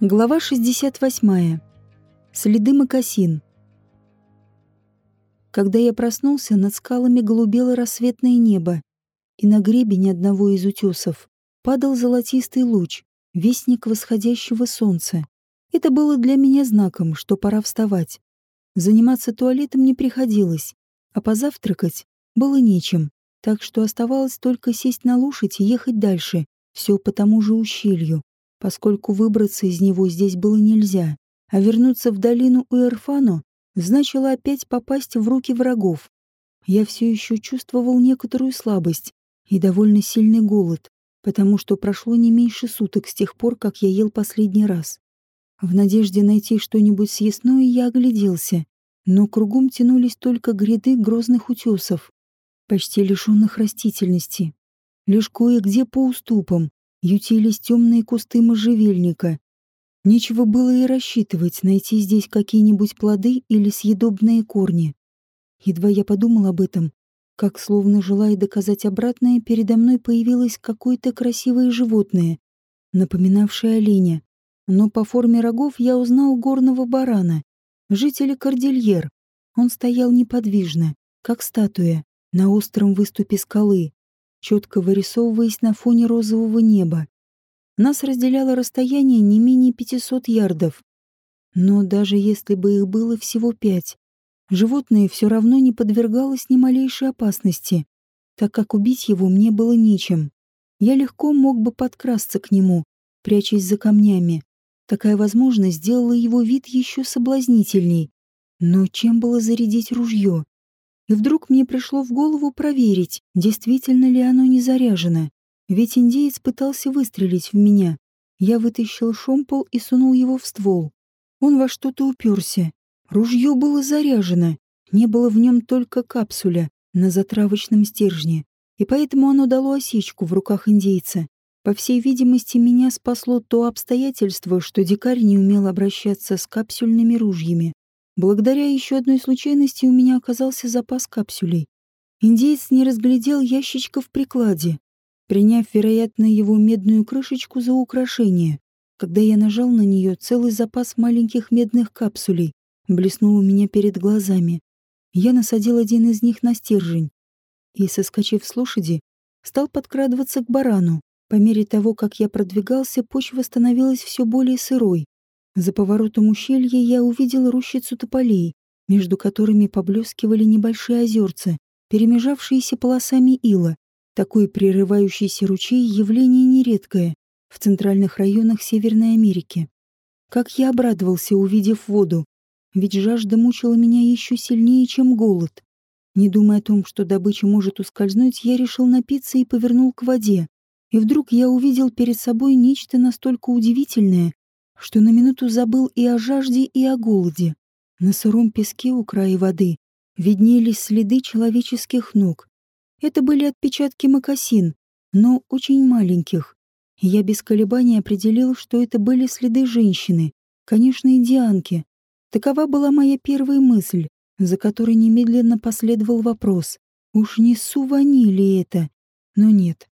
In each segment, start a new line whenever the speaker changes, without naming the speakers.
Глава 68. Следы мокасин. Когда я проснулся, над скалами голубело рассветное небо, и на гребень одного из утесов падал золотистый луч, вестник восходящего солнца. Это было для меня знаком, что пора вставать. Заниматься туалетом не приходилось, а позавтракать было нечем, так что оставалось только сесть на лошадь и ехать дальше, все по тому же ущелью поскольку выбраться из него здесь было нельзя, а вернуться в долину Уэрфану значило опять попасть в руки врагов. Я все еще чувствовал некоторую слабость и довольно сильный голод, потому что прошло не меньше суток с тех пор, как я ел последний раз. В надежде найти что-нибудь съестное я огляделся, но кругом тянулись только гряды грозных утесов, почти лишенных растительности. Лишь кое-где по уступам ютились темные кусты можжевельника. Нечего было и рассчитывать найти здесь какие-нибудь плоды или съедобные корни. Едва я подумал об этом, как, словно желая доказать обратное, передо мной появилось какое-то красивое животное, напоминавшее оленя. Но по форме рогов я узнал горного барана, жителя Кордильер. Он стоял неподвижно, как статуя, на остром выступе скалы четко вырисовываясь на фоне розового неба. Нас разделяло расстояние не менее 500 ярдов. Но даже если бы их было всего пять, животное все равно не подвергалось ни малейшей опасности, так как убить его мне было нечем. Я легко мог бы подкрасться к нему, прячась за камнями. Такая возможность сделала его вид еще соблазнительней. Но чем было зарядить ружье? И вдруг мне пришло в голову проверить, действительно ли оно не заряжено. Ведь индеец пытался выстрелить в меня. Я вытащил шомпол и сунул его в ствол. Он во что-то уперся. Ружье было заряжено. Не было в нем только капсуля на затравочном стержне. И поэтому оно дало осечку в руках индейца. По всей видимости, меня спасло то обстоятельство, что дикарь не умел обращаться с капсюльными ружьями. Благодаря еще одной случайности у меня оказался запас капсулей. Индеец не разглядел ящичка в прикладе, приняв, вероятно, его медную крышечку за украшение. Когда я нажал на нее, целый запас маленьких медных капсулей блеснул у меня перед глазами. Я насадил один из них на стержень и, соскочив с лошади, стал подкрадываться к барану. По мере того, как я продвигался, почва становилась все более сырой. За поворотом ущелья я увидел рощицу тополей, между которыми поблескивали небольшие озерца, перемежавшиеся полосами ила. Такой прерывающийся ручей — явление нередкое в центральных районах Северной Америки. Как я обрадовался, увидев воду, ведь жажда мучила меня еще сильнее, чем голод. Не думая о том, что добыча может ускользнуть, я решил напиться и повернул к воде. И вдруг я увидел перед собой нечто настолько удивительное, что на минуту забыл и о жажде, и о голоде. На сыром песке у края воды виднелись следы человеческих ног. Это были отпечатки мокасин, но очень маленьких. Я без колебаний определил, что это были следы женщины, конечно, индианки. Такова была моя первая мысль, за которой немедленно последовал вопрос. Уж не Сувани ли это? Но нет.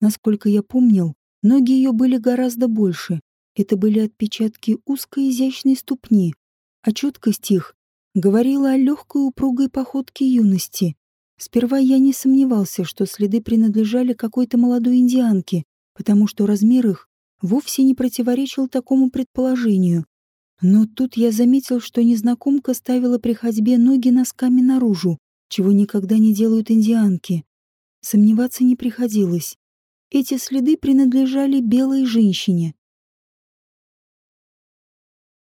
Насколько я помнил, ноги ее были гораздо больше, это были отпечатки узкой изящной ступни, а четкость их говорила о легкой упругой походке юности. Сперва я не сомневался, что следы принадлежали какой-то молодой индианке, потому что размер их вовсе не противоречил такому предположению. Но тут я заметил, что незнакомка ставила при ходьбе ноги носками наружу, чего никогда не делают индианки. Сомневаться не приходилось. Эти следы принадлежали белой женщине.